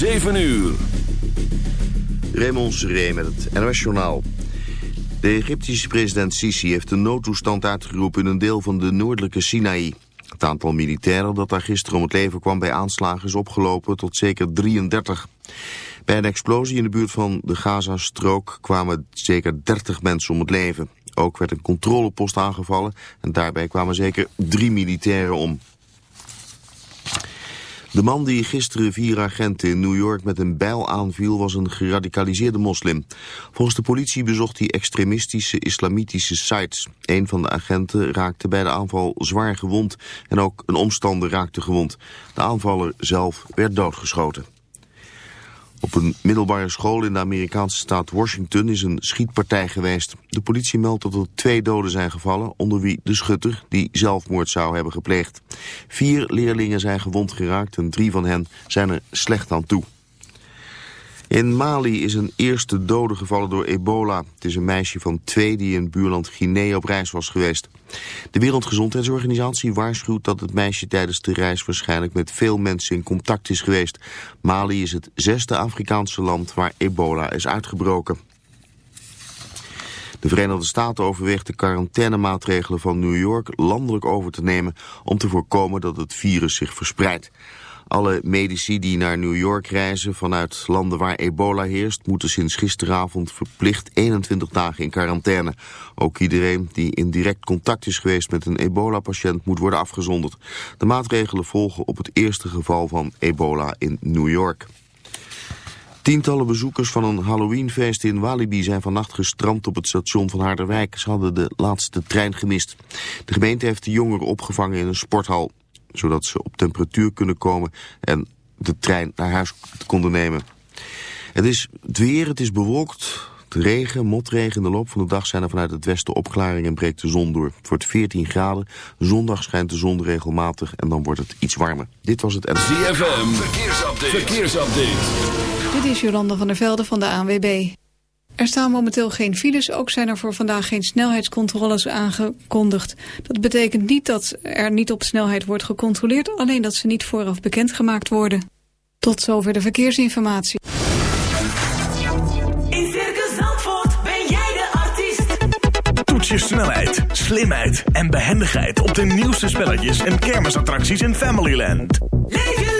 7 uur. Raymond Seré met het NOS Journaal. De Egyptische president Sisi heeft een noodtoestand uitgeroepen in een deel van de noordelijke Sinaï. Het aantal militairen dat daar gisteren om het leven kwam bij aanslagen is opgelopen tot zeker 33. Bij een explosie in de buurt van de Gaza-strook kwamen zeker 30 mensen om het leven. Ook werd een controlepost aangevallen en daarbij kwamen zeker drie militairen om. De man die gisteren vier agenten in New York met een bijl aanviel was een geradicaliseerde moslim. Volgens de politie bezocht hij extremistische islamitische sites. Een van de agenten raakte bij de aanval zwaar gewond en ook een omstander raakte gewond. De aanvaller zelf werd doodgeschoten. Op een middelbare school in de Amerikaanse staat Washington is een schietpartij geweest. De politie meldt dat er twee doden zijn gevallen, onder wie de schutter die zelfmoord zou hebben gepleegd. Vier leerlingen zijn gewond geraakt en drie van hen zijn er slecht aan toe. In Mali is een eerste dode gevallen door ebola. Het is een meisje van twee die in buurland Guinea op reis was geweest. De Wereldgezondheidsorganisatie waarschuwt dat het meisje tijdens de reis waarschijnlijk met veel mensen in contact is geweest. Mali is het zesde Afrikaanse land waar ebola is uitgebroken. De Verenigde Staten overweegt de quarantainemaatregelen van New York landelijk over te nemen om te voorkomen dat het virus zich verspreidt. Alle medici die naar New York reizen vanuit landen waar ebola heerst... moeten sinds gisteravond verplicht 21 dagen in quarantaine. Ook iedereen die in direct contact is geweest met een ebola-patiënt... moet worden afgezonderd. De maatregelen volgen op het eerste geval van ebola in New York. Tientallen bezoekers van een Halloweenfeest in Walibi zijn vannacht gestrand op het station van Harderwijk. Ze hadden de laatste trein gemist. De gemeente heeft de jongeren opgevangen in een sporthal zodat ze op temperatuur kunnen komen en de trein naar huis konden nemen. Het is het weer, het is bewolkt, het regen, motregen. In de loop van de dag zijn er vanuit het westen opklaringen en breekt de zon door. Het wordt 14 graden, zondag schijnt de zon regelmatig en dan wordt het iets warmer. Dit was het... ZFM, verkeersupdate. verkeersupdate. Dit is Jolanda van der Velde van de ANWB. Er staan momenteel geen files, ook zijn er voor vandaag geen snelheidscontroles aangekondigd. Dat betekent niet dat er niet op snelheid wordt gecontroleerd, alleen dat ze niet vooraf bekendgemaakt worden. Tot zover de verkeersinformatie. In Circus Zandvoort ben jij de artiest. Toets je snelheid, slimheid en behendigheid op de nieuwste spelletjes en kermisattracties in Familyland. Leef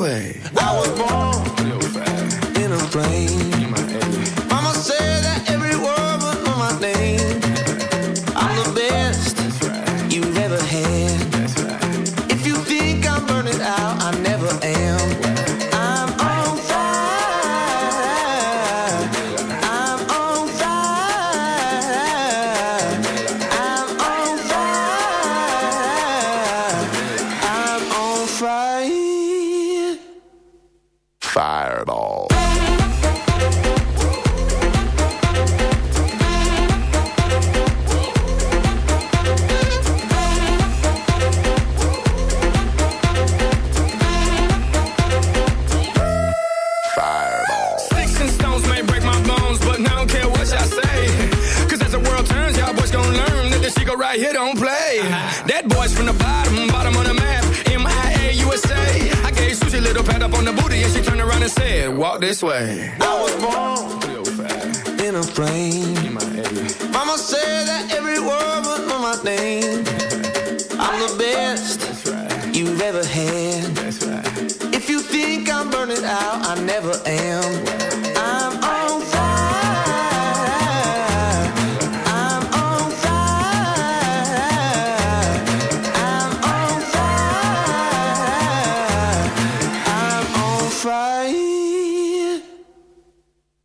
way. I was born in a plane.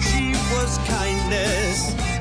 She was kindness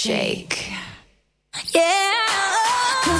shake. Yeah.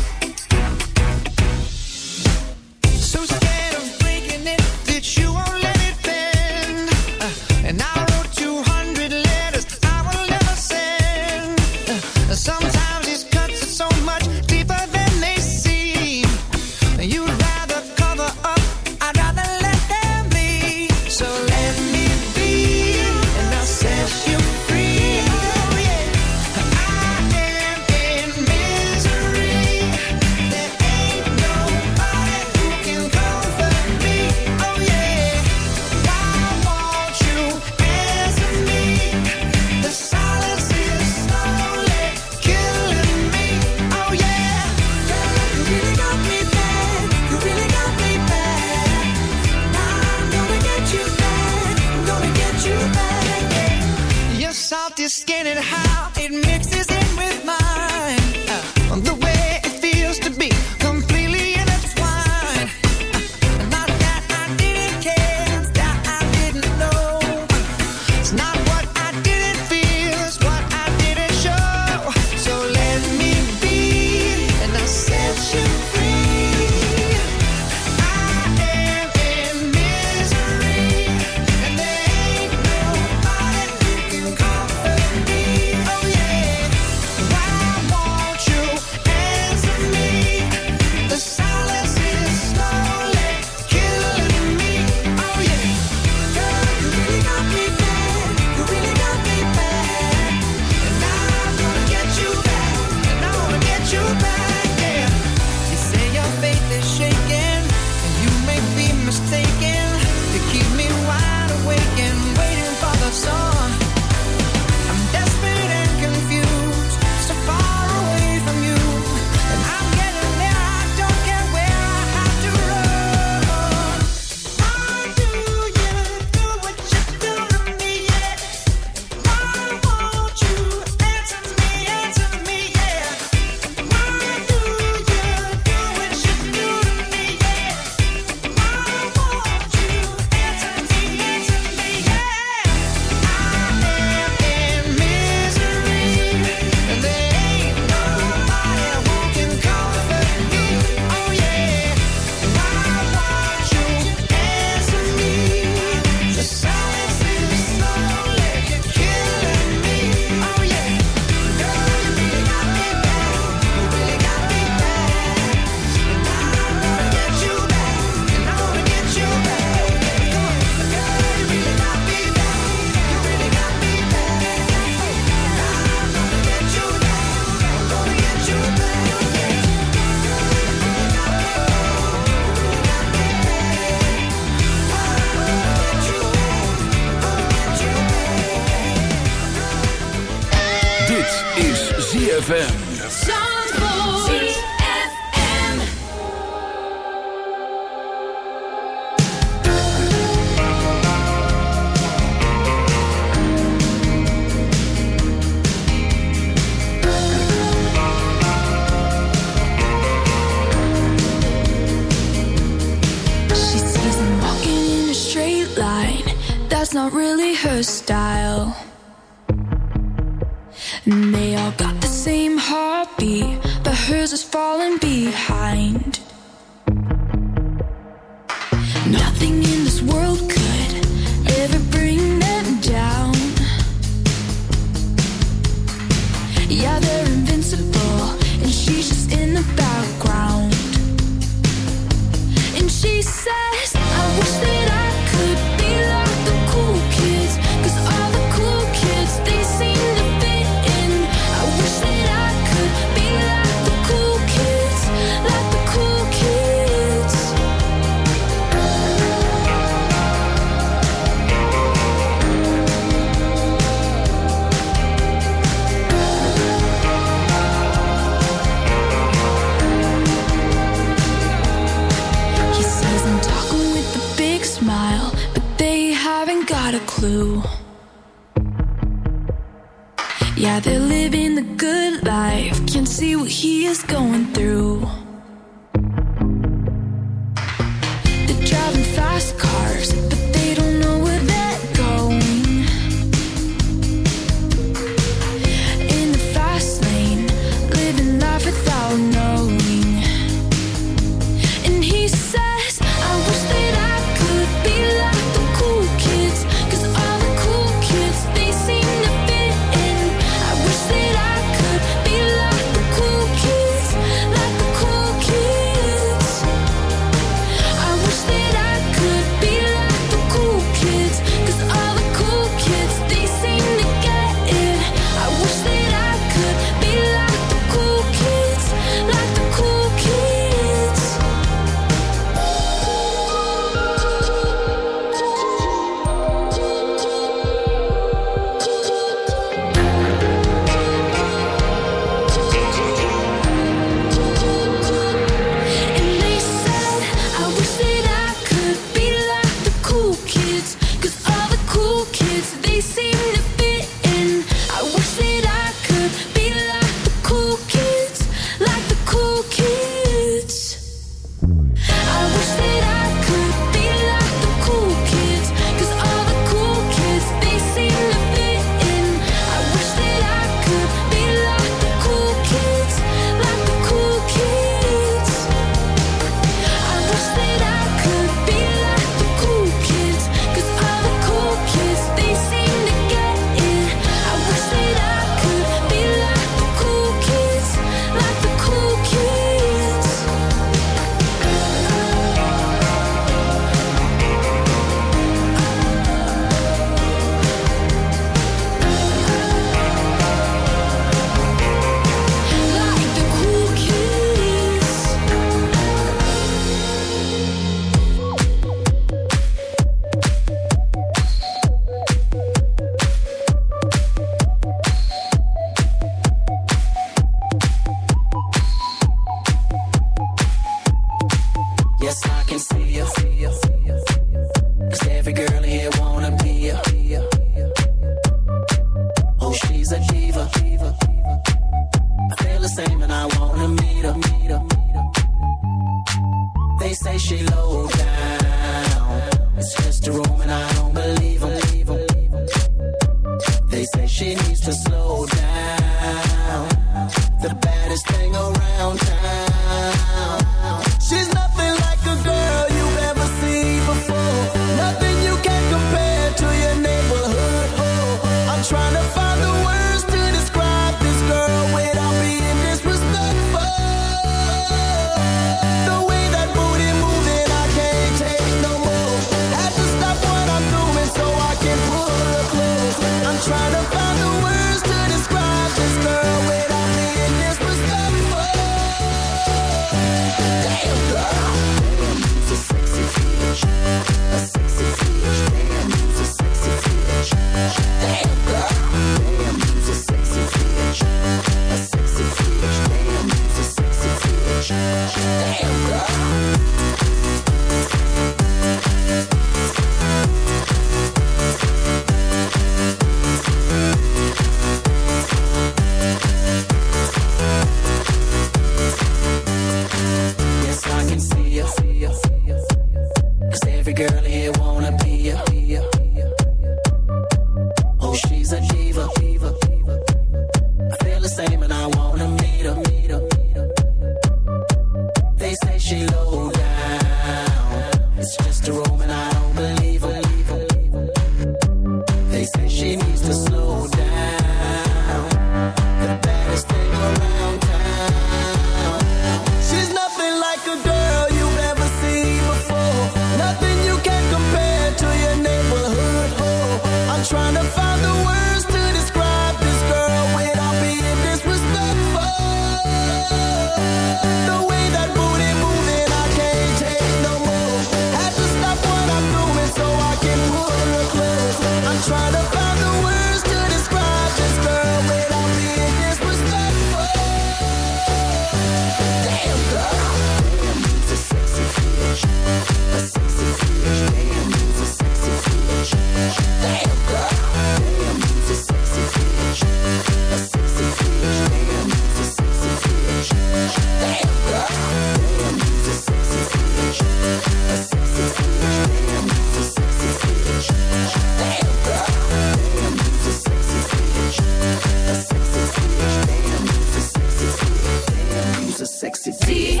moves sexy. M.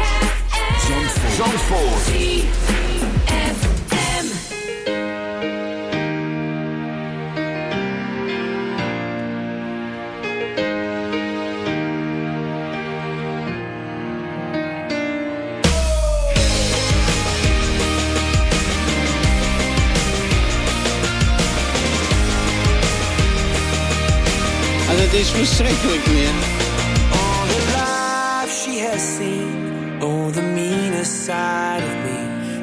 Het is verschrikkelijk meer.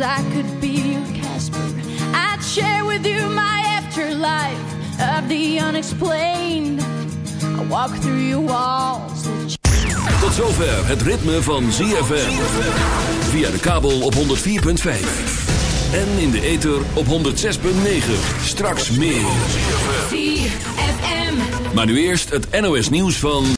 I could be your Casper. I'd share with you my afterlife of the unexplained. I walk through your walls. Tot zover het ritme van ZFM. Via de kabel op 104.5. En in de ether op 106.9. Straks meer. ZFM. Maar nu eerst het NOS nieuws van...